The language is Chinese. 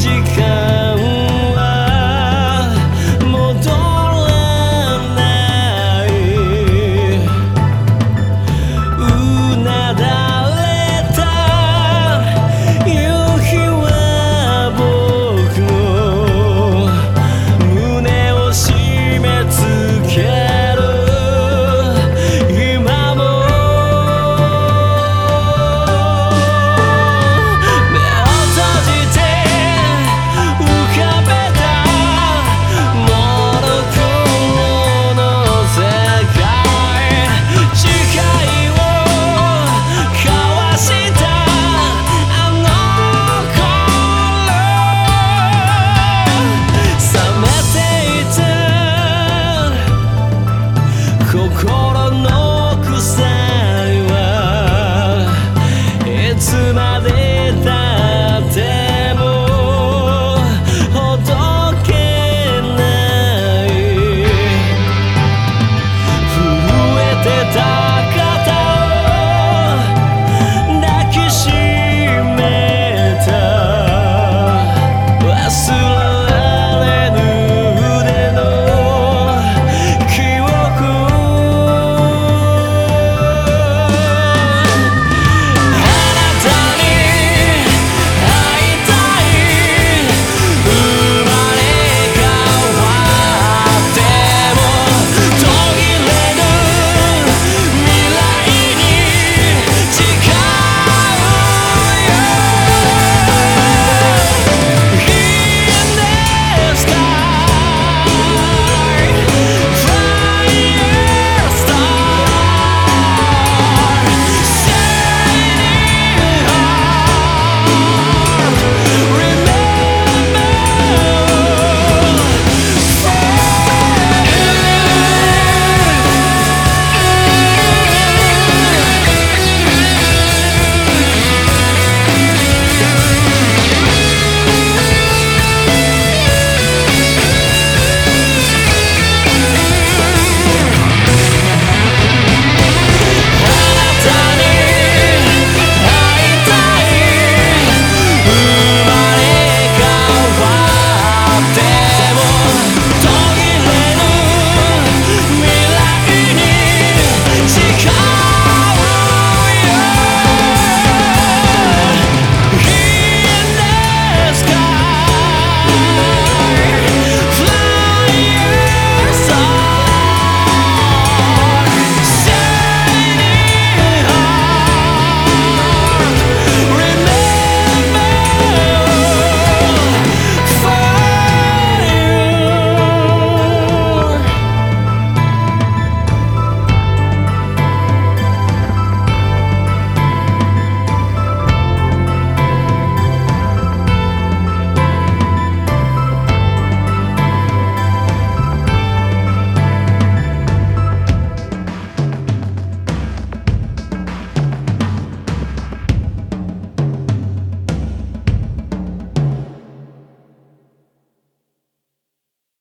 She.